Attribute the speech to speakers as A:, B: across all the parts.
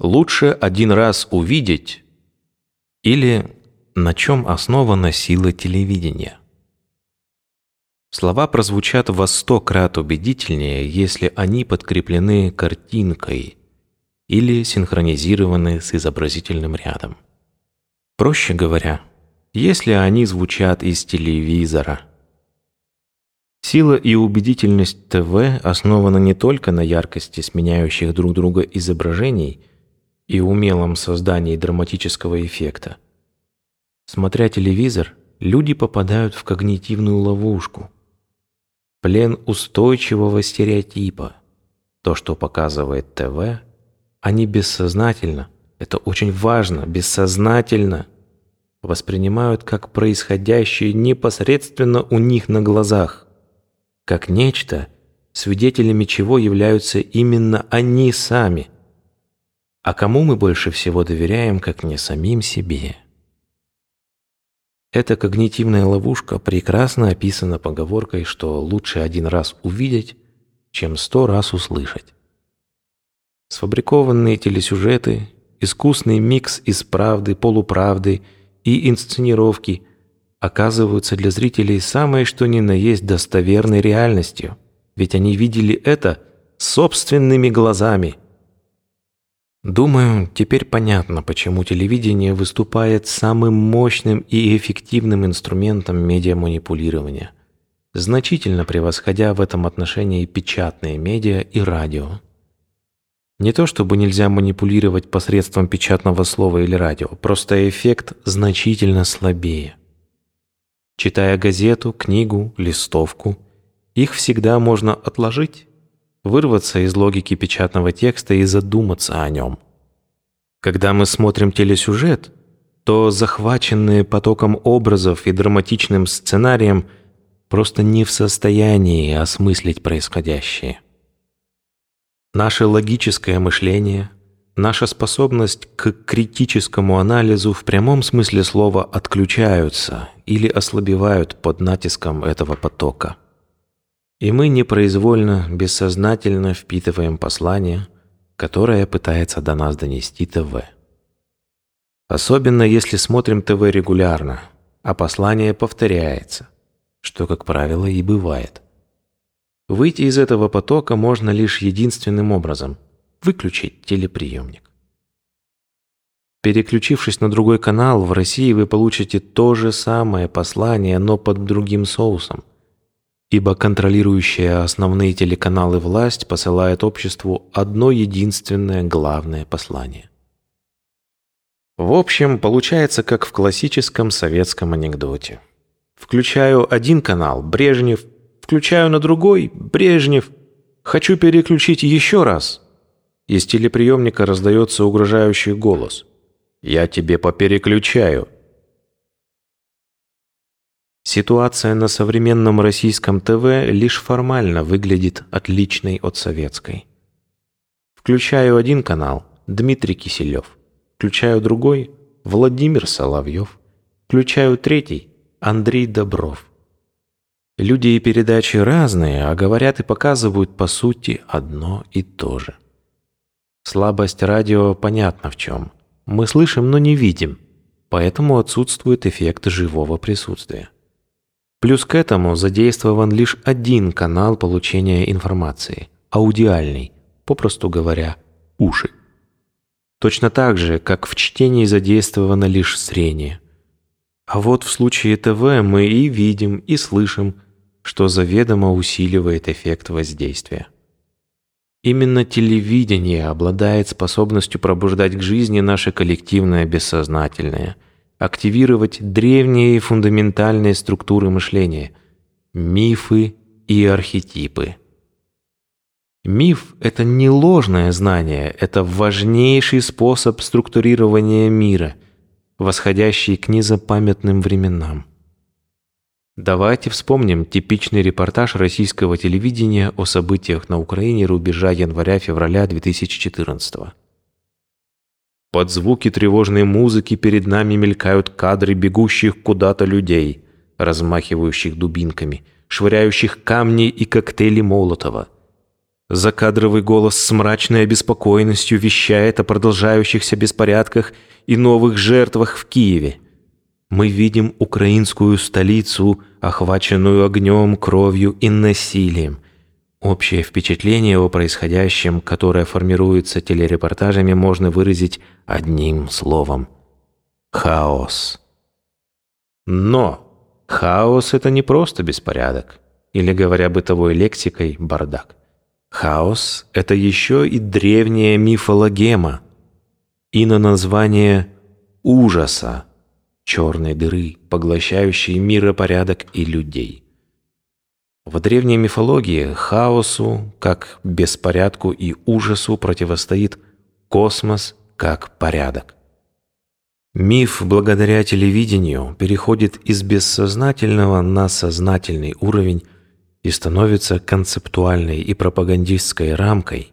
A: Лучше один раз увидеть или на чем основана сила телевидения. Слова прозвучат во сто крат убедительнее, если они подкреплены картинкой или синхронизированы с изобразительным рядом. Проще говоря, если они звучат из телевизора. Сила и убедительность ТВ основана не только на яркости сменяющих друг друга изображений и умелом создании драматического эффекта. Смотря телевизор, люди попадают в когнитивную ловушку. Плен устойчивого стереотипа. То, что показывает ТВ, они бессознательно, это очень важно, бессознательно воспринимают как происходящее непосредственно у них на глазах, как нечто, свидетелями чего являются именно они сами. А кому мы больше всего доверяем, как не самим себе? Эта когнитивная ловушка прекрасно описана поговоркой, что лучше один раз увидеть, чем сто раз услышать. Сфабрикованные телесюжеты, искусный микс из правды, полуправды – и инсценировки оказываются для зрителей самой что ни на есть достоверной реальностью, ведь они видели это собственными глазами. Думаю, теперь понятно, почему телевидение выступает самым мощным и эффективным инструментом медиаманипулирования, значительно превосходя в этом отношении печатные медиа и радио. Не то чтобы нельзя манипулировать посредством печатного слова или радио, просто эффект значительно слабее. Читая газету, книгу, листовку, их всегда можно отложить, вырваться из логики печатного текста и задуматься о нем. Когда мы смотрим телесюжет, то захваченные потоком образов и драматичным сценарием просто не в состоянии осмыслить происходящее. Наше логическое мышление, наша способность к критическому анализу в прямом смысле слова отключаются или ослабевают под натиском этого потока. И мы непроизвольно, бессознательно впитываем послание, которое пытается до нас донести ТВ. Особенно если смотрим ТВ регулярно, а послание повторяется, что, как правило, и бывает – Выйти из этого потока можно лишь единственным образом – выключить телеприемник. Переключившись на другой канал, в России вы получите то же самое послание, но под другим соусом. Ибо контролирующая основные телеканалы власть посылает обществу одно единственное главное послание. В общем, получается как в классическом советском анекдоте. Включаю один канал – Брежнев – Включаю на другой – Брежнев. Хочу переключить еще раз. Из телеприемника раздается угрожающий голос. «Я тебе попереключаю». Ситуация на современном российском ТВ лишь формально выглядит отличной от советской. Включаю один канал – Дмитрий Киселев. Включаю другой – Владимир Соловьев. Включаю третий – Андрей Добров. Люди и передачи разные, а говорят и показывают по сути одно и то же. Слабость радио понятна в чем. Мы слышим, но не видим, поэтому отсутствует эффект живого присутствия. Плюс к этому задействован лишь один канал получения информации – аудиальный, попросту говоря, уши. Точно так же, как в чтении задействовано лишь зрение. А вот в случае ТВ мы и видим, и слышим – что заведомо усиливает эффект воздействия. Именно телевидение обладает способностью пробуждать к жизни наше коллективное бессознательное, активировать древние фундаментальные структуры мышления, мифы и архетипы. Миф – это не ложное знание, это важнейший способ структурирования мира, восходящий к незапамятным временам. Давайте вспомним типичный репортаж российского телевидения о событиях на Украине рубежа января-февраля 2014 -го. Под звуки тревожной музыки перед нами мелькают кадры бегущих куда-то людей, размахивающих дубинками, швыряющих камни и коктейли Молотова. Закадровый голос с мрачной обеспокоенностью вещает о продолжающихся беспорядках и новых жертвах в Киеве. Мы видим украинскую столицу, охваченную огнем, кровью и насилием. Общее впечатление о происходящем, которое формируется телерепортажами, можно выразить одним словом – хаос. Но хаос – это не просто беспорядок, или, говоря бытовой лексикой, бардак. Хаос – это еще и древняя мифологема, и на название ужаса, черной дыры, поглощающей миропорядок и людей. В древней мифологии хаосу, как беспорядку и ужасу, противостоит космос как порядок. Миф благодаря телевидению переходит из бессознательного на сознательный уровень и становится концептуальной и пропагандистской рамкой,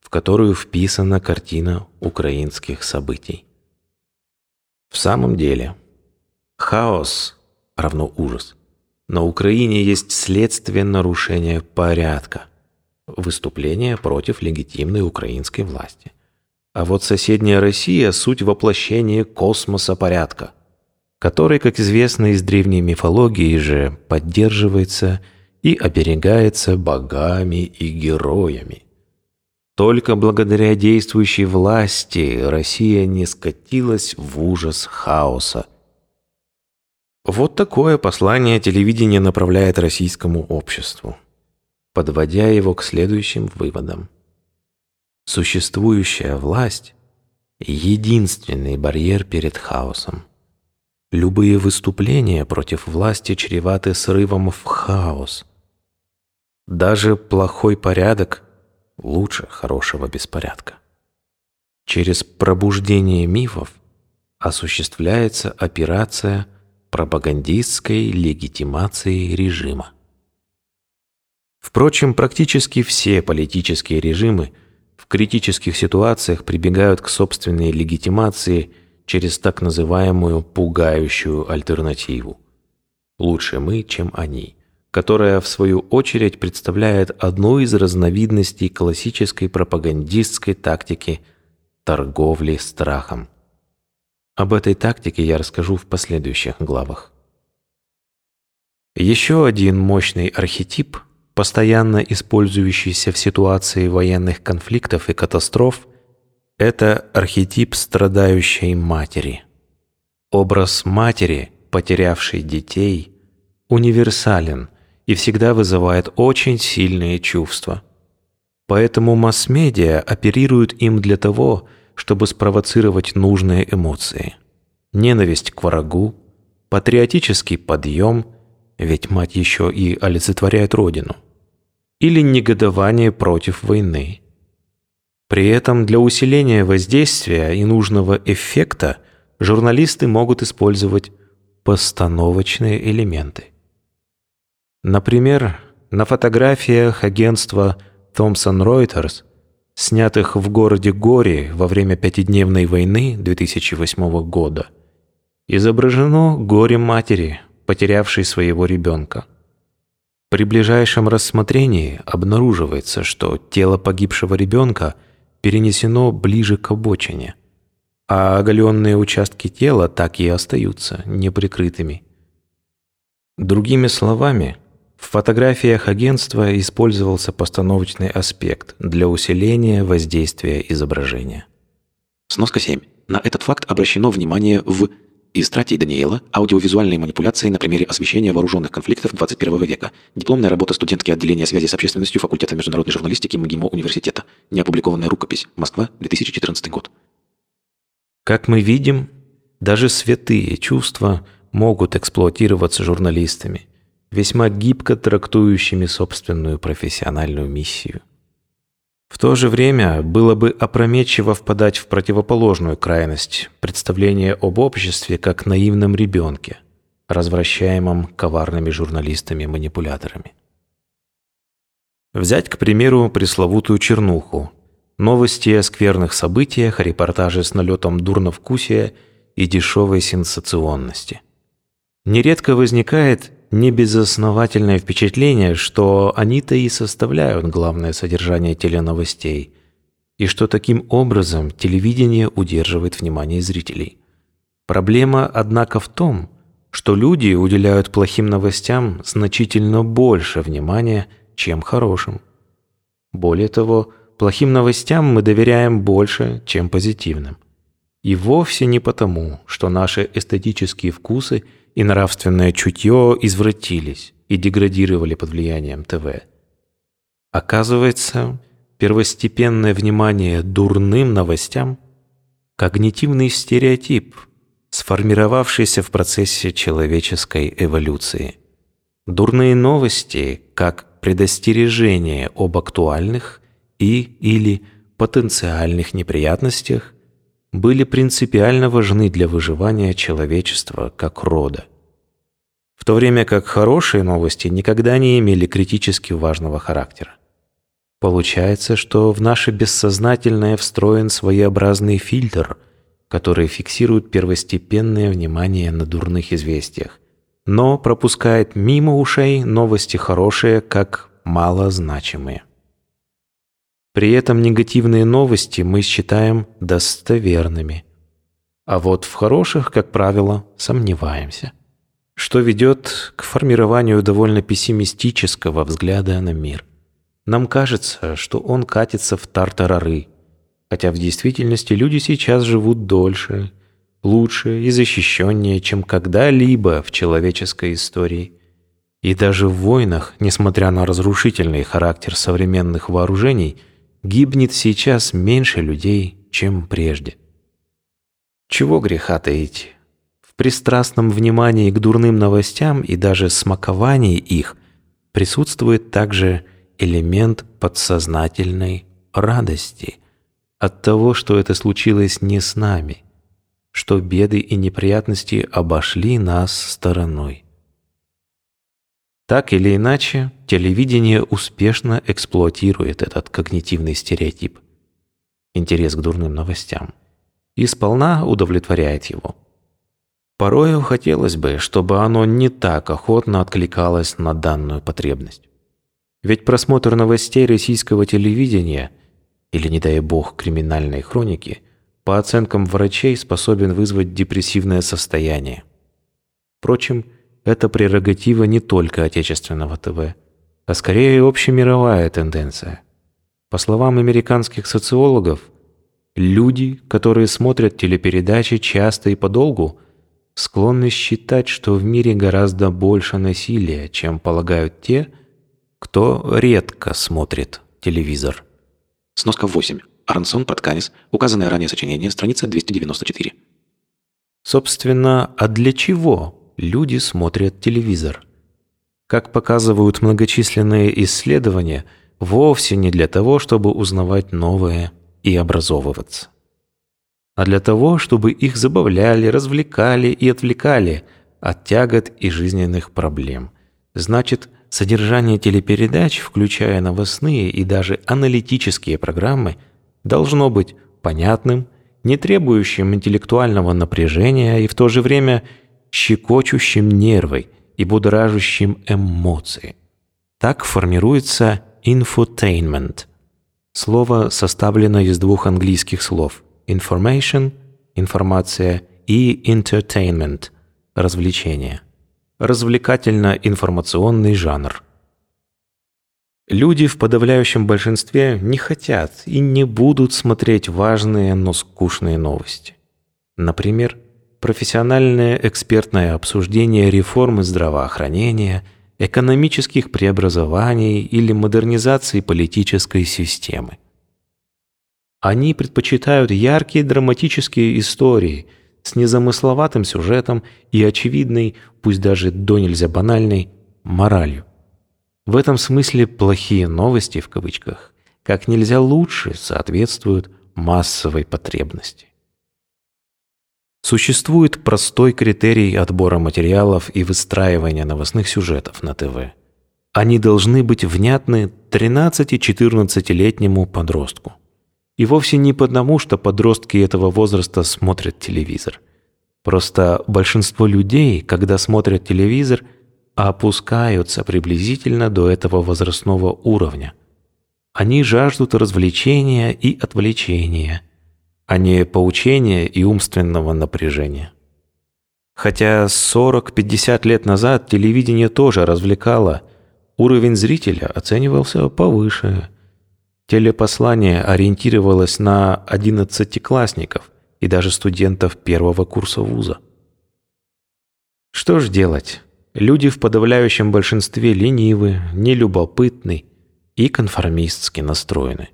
A: в которую вписана картина украинских событий. В самом деле, хаос равно ужас. На Украине есть следствие нарушения порядка, выступление против легитимной украинской власти. А вот соседняя Россия – суть воплощения космоса порядка, который, как известно из древней мифологии же, поддерживается и оберегается богами и героями. Только благодаря действующей власти Россия не скатилась в ужас хаоса. Вот такое послание телевидение направляет российскому обществу, подводя его к следующим выводам. Существующая власть – единственный барьер перед хаосом. Любые выступления против власти чреваты срывом в хаос. Даже плохой порядок лучше хорошего беспорядка. Через пробуждение мифов осуществляется операция пропагандистской легитимации режима. Впрочем, практически все политические режимы – в критических ситуациях прибегают к собственной легитимации через так называемую пугающую альтернативу. Лучше мы, чем они, которая в свою очередь представляет одну из разновидностей классической пропагандистской тактики торговли страхом. Об этой тактике я расскажу в последующих главах. Еще один мощный архетип постоянно использующийся в ситуации военных конфликтов и катастроф, это архетип страдающей матери. Образ матери, потерявшей детей, универсален и всегда вызывает очень сильные чувства. Поэтому масс-медиа оперируют им для того, чтобы спровоцировать нужные эмоции. Ненависть к врагу, патриотический подъем, ведь мать еще и олицетворяет родину или негодование против войны. При этом для усиления воздействия и нужного эффекта журналисты могут использовать постановочные элементы. Например, на фотографиях агентства Thomson Reuters, снятых в городе Гори во время пятидневной войны 2008 года, изображено горе матери, потерявшей своего ребенка. При ближайшем рассмотрении обнаруживается, что тело погибшего ребенка перенесено ближе к обочине, а оголенные участки тела так и остаются неприкрытыми. Другими словами, в фотографиях агентства использовался постановочный аспект для усиления воздействия изображения.
B: Сноска 7. На этот факт обращено внимание в из стратей Даниэла «Аудиовизуальные манипуляции на примере освещения вооруженных конфликтов 21 века». Дипломная работа студентки отделения связи с общественностью факультета международной журналистики МГИМО университета. Неопубликованная рукопись. Москва, 2014 год.
A: Как мы видим, даже святые чувства могут эксплуатироваться журналистами, весьма гибко трактующими собственную профессиональную миссию. В то же время было бы опрометчиво впадать в противоположную крайность представление об обществе как наивном ребенке, развращаемом коварными журналистами-манипуляторами. Взять, к примеру, пресловутую чернуху, новости о скверных событиях, репортажи с налетом дурновкусия и дешевой сенсационности. Нередко возникает небезосновательное впечатление, что они-то и составляют главное содержание теленовостей, и что таким образом телевидение удерживает внимание зрителей. Проблема, однако, в том, что люди уделяют плохим новостям значительно больше внимания, чем хорошим. Более того, плохим новостям мы доверяем больше, чем позитивным. И вовсе не потому, что наши эстетические вкусы и нравственное чутье извратились и деградировали под влиянием ТВ. Оказывается, первостепенное внимание дурным новостям – когнитивный стереотип, сформировавшийся в процессе человеческой эволюции. Дурные новости как предостережение об актуальных и или потенциальных неприятностях были принципиально важны для выживания человечества как рода. В то время как хорошие новости никогда не имели критически важного характера. Получается, что в наше бессознательное встроен своеобразный фильтр, который фиксирует первостепенное внимание на дурных известиях, но пропускает мимо ушей новости хорошие как малозначимые. При этом негативные новости мы считаем достоверными. А вот в хороших, как правило, сомневаемся. Что ведет к формированию довольно пессимистического взгляда на мир. Нам кажется, что он катится в тартарары, хотя в действительности люди сейчас живут дольше, лучше и защищеннее, чем когда-либо в человеческой истории. И даже в войнах, несмотря на разрушительный характер современных вооружений – гибнет сейчас меньше людей, чем прежде. Чего греха таить? В пристрастном внимании к дурным новостям и даже смаковании их присутствует также элемент подсознательной радости от того, что это случилось не с нами, что беды и неприятности обошли нас стороной. Так или иначе, телевидение успешно эксплуатирует этот когнитивный стереотип, интерес к дурным новостям, и сполна удовлетворяет его. Порою хотелось бы, чтобы оно не так охотно откликалось на данную потребность. Ведь просмотр новостей российского телевидения или, не дай бог, криминальной хроники, по оценкам врачей, способен вызвать депрессивное состояние. Впрочем, это прерогатива не только отечественного ТВ, а скорее общемировая тенденция. По словам американских социологов, люди, которые смотрят телепередачи часто и подолгу, склонны считать, что в мире гораздо больше насилия, чем полагают те, кто редко смотрит телевизор.
B: Сноска 8. Арансон Протканис. Указанное ранее сочинение. Страница 294.
A: Собственно, а для чего люди смотрят телевизор. Как показывают многочисленные исследования, вовсе не для того, чтобы узнавать новое и образовываться, а для того, чтобы их забавляли, развлекали и отвлекали от тягот и жизненных проблем. Значит, содержание телепередач, включая новостные и даже аналитические программы, должно быть понятным, не требующим интеллектуального напряжения и в то же время – щекочущим нервы и будоражащим эмоции. Так формируется infotainment. Слово составлено из двух английских слов information – информация и entertainment – развлечение. Развлекательно-информационный жанр. Люди в подавляющем большинстве не хотят и не будут смотреть важные, но скучные новости. Например, профессиональное экспертное обсуждение реформы здравоохранения, экономических преобразований или модернизации политической системы. Они предпочитают яркие драматические истории с незамысловатым сюжетом и очевидной, пусть даже до нельзя банальной, моралью. В этом смысле «плохие новости» в кавычках как нельзя лучше соответствуют массовой потребности. Существует простой критерий отбора материалов и выстраивания новостных сюжетов на ТВ. Они должны быть внятны 13-14-летнему подростку. И вовсе не потому, что подростки этого возраста смотрят телевизор. Просто большинство людей, когда смотрят телевизор, опускаются приблизительно до этого возрастного уровня. Они жаждут развлечения и отвлечения, а не поучения и умственного напряжения. Хотя 40-50 лет назад телевидение тоже развлекало, уровень зрителя оценивался повыше. Телепослание ориентировалось на одиннадцатиклассников и даже студентов первого курса вуза. Что ж делать? Люди в подавляющем большинстве ленивы, нелюбопытны и конформистски настроены.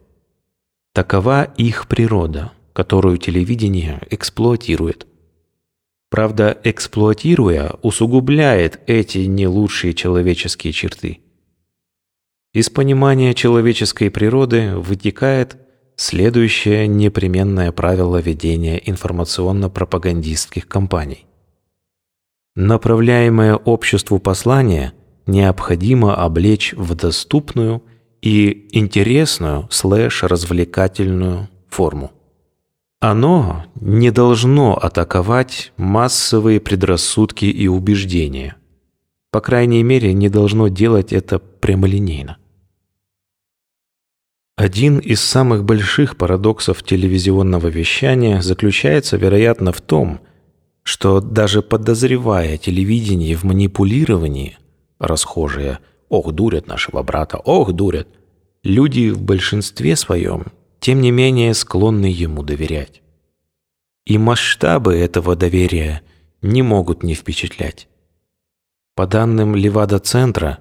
A: Такова их природа, которую телевидение эксплуатирует. Правда, эксплуатируя, усугубляет эти не лучшие человеческие черты. Из понимания человеческой природы вытекает следующее непременное правило ведения информационно-пропагандистских кампаний. Направляемое обществу послание необходимо облечь в доступную и интересную слэш-развлекательную форму. Оно не должно атаковать массовые предрассудки и убеждения. По крайней мере, не должно делать это прямолинейно. Один из самых больших парадоксов телевизионного вещания заключается, вероятно, в том, что даже подозревая телевидение в манипулировании, расхожие «ох, дурят нашего брата, ох, дурят», люди в большинстве своем, тем не менее, склонны ему доверять. И масштабы этого доверия не могут не впечатлять. По данным Левада-центра,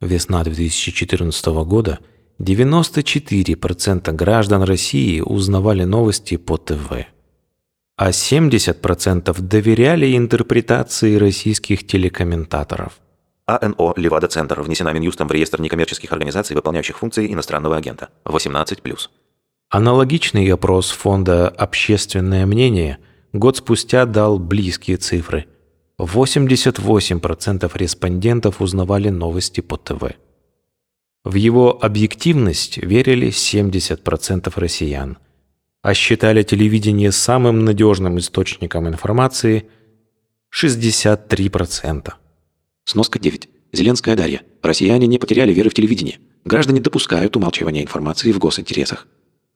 A: весна 2014 года, 94% граждан России узнавали новости по ТВ а 70% доверяли интерпретации российских телекомментаторов.
B: АНО «Левада-центр» внесена Минюстом в реестр некоммерческих организаций, выполняющих функции иностранного агента. 18+.
A: Аналогичный опрос фонда «Общественное мнение» год спустя дал близкие цифры. 88% респондентов узнавали новости по ТВ. В его объективность верили 70% россиян – а считали телевидение самым надежным источником информации 63%.
B: Сноска 9. Зеленская Дарья. Россияне не потеряли веры в телевидение. Граждане допускают умалчивание информации в госинтересах.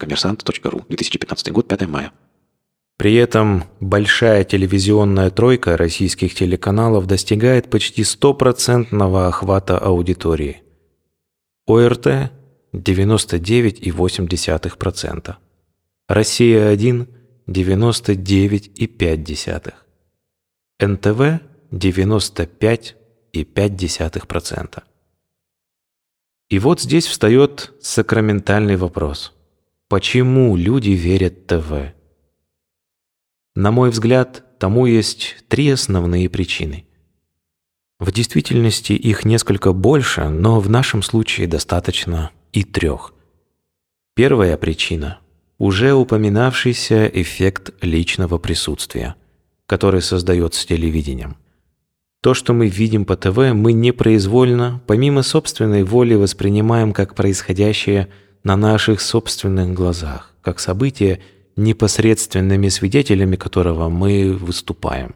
B: Коммерсант.ру. 2015 год, 5 мая.
A: При этом большая телевизионная тройка российских телеканалов достигает почти стопроцентного охвата аудитории. ОРТ – 99,8%. Россия-1 – 99,5%. НТВ – 95,5%. И вот здесь встает сакраментальный вопрос. Почему люди верят ТВ? На мой взгляд, тому есть три основные причины. В действительности их несколько больше, но в нашем случае достаточно и трех. Первая причина уже упоминавшийся эффект личного присутствия, который создается телевидением. То, что мы видим по ТВ, мы непроизвольно, помимо собственной воли, воспринимаем как происходящее на наших собственных глазах, как событие, непосредственными свидетелями которого мы выступаем.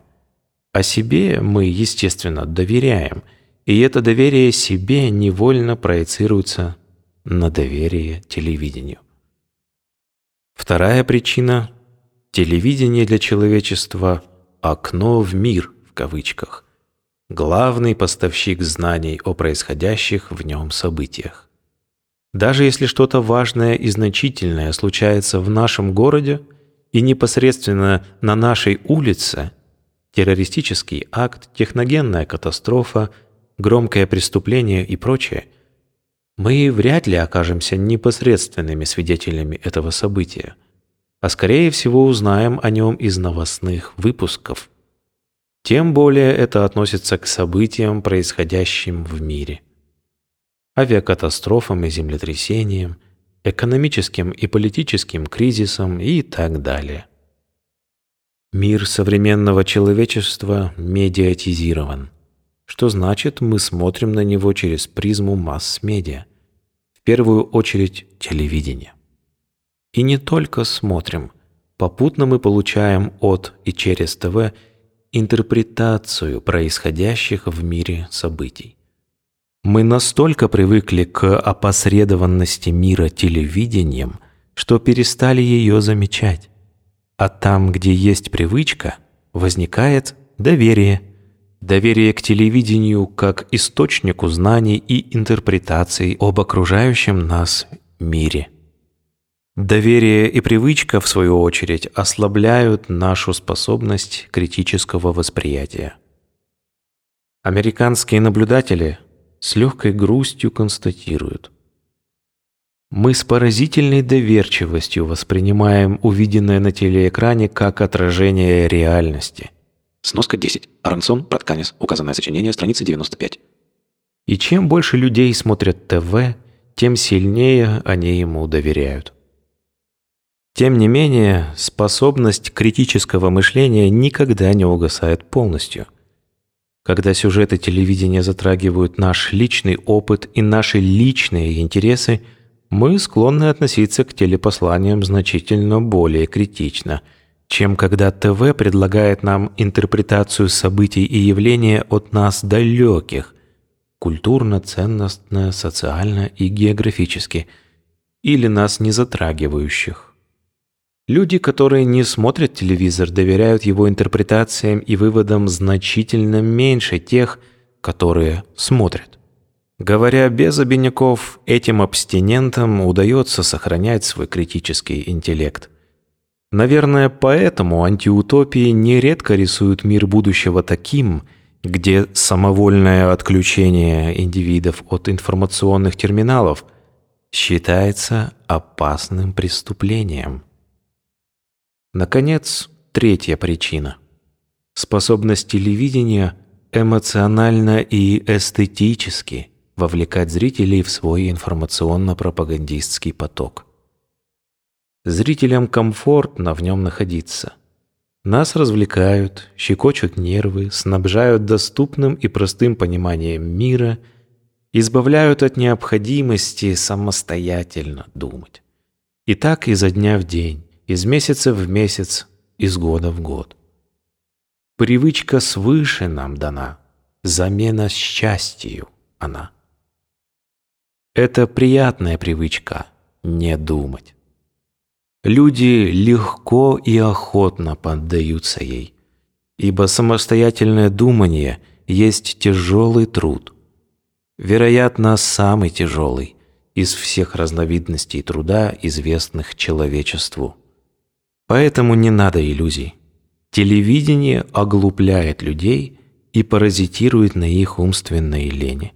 A: О себе мы, естественно, доверяем, и это доверие себе невольно проецируется на доверие телевидению. Вторая причина – телевидение для человечества – «окно в мир» в кавычках, главный поставщик знаний о происходящих в нем событиях. Даже если что-то важное и значительное случается в нашем городе и непосредственно на нашей улице – террористический акт, техногенная катастрофа, громкое преступление и прочее – мы вряд ли окажемся непосредственными свидетелями этого события, а скорее всего узнаем о нем из новостных выпусков. Тем более это относится к событиям, происходящим в мире. Авиакатастрофам и землетрясениям, экономическим и политическим кризисам и так далее. Мир современного человечества медиатизирован что значит, мы смотрим на него через призму масс-медиа, в первую очередь телевидение. И не только смотрим, попутно мы получаем от и через ТВ интерпретацию происходящих в мире событий. Мы настолько привыкли к опосредованности мира телевидением, что перестали ее замечать. А там, где есть привычка, возникает доверие. Доверие к телевидению как источнику знаний и интерпретаций об окружающем нас мире. Доверие и привычка, в свою очередь, ослабляют нашу способность критического восприятия. Американские наблюдатели с легкой грустью констатируют. Мы с поразительной доверчивостью воспринимаем увиденное на телеэкране как отражение реальности.
B: Сноска 10. Арансон, Протканис. Указанное сочинение, страница 95.
A: И чем больше людей смотрят ТВ, тем сильнее они ему доверяют. Тем не менее, способность критического мышления никогда не угасает полностью. Когда сюжеты телевидения затрагивают наш личный опыт и наши личные интересы, мы склонны относиться к телепосланиям значительно более критично, чем когда ТВ предлагает нам интерпретацию событий и явления от нас далеких, культурно, ценностно, социально и географически, или нас не затрагивающих. Люди, которые не смотрят телевизор, доверяют его интерпретациям и выводам значительно меньше тех, которые смотрят. Говоря без обиняков, этим абстинентам удается сохранять свой критический интеллект. Наверное, поэтому антиутопии нередко рисуют мир будущего таким, где самовольное отключение индивидов от информационных терминалов считается опасным преступлением. Наконец, третья причина. Способность телевидения эмоционально и эстетически вовлекать зрителей в свой информационно-пропагандистский поток. Зрителям комфортно в нем находиться. Нас развлекают, щекочут нервы, снабжают доступным и простым пониманием мира, избавляют от необходимости самостоятельно думать. И так изо дня в день из месяца в месяц, из года в год. Привычка свыше нам дана, замена счастью она. Это приятная привычка – не думать. Люди легко и охотно поддаются ей, ибо самостоятельное думание есть тяжелый труд. Вероятно, самый тяжелый из всех разновидностей труда, известных человечеству. Поэтому не надо иллюзий. Телевидение оглупляет людей и паразитирует на их умственной лени.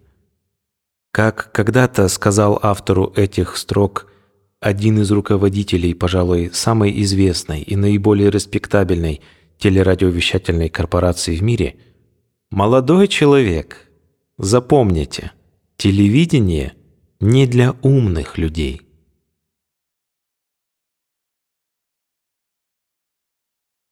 A: Как когда-то сказал автору этих строк один из руководителей, пожалуй, самой известной и наиболее респектабельной телерадиовещательной корпорации в мире, «Молодой человек, запомните, телевидение не для умных людей».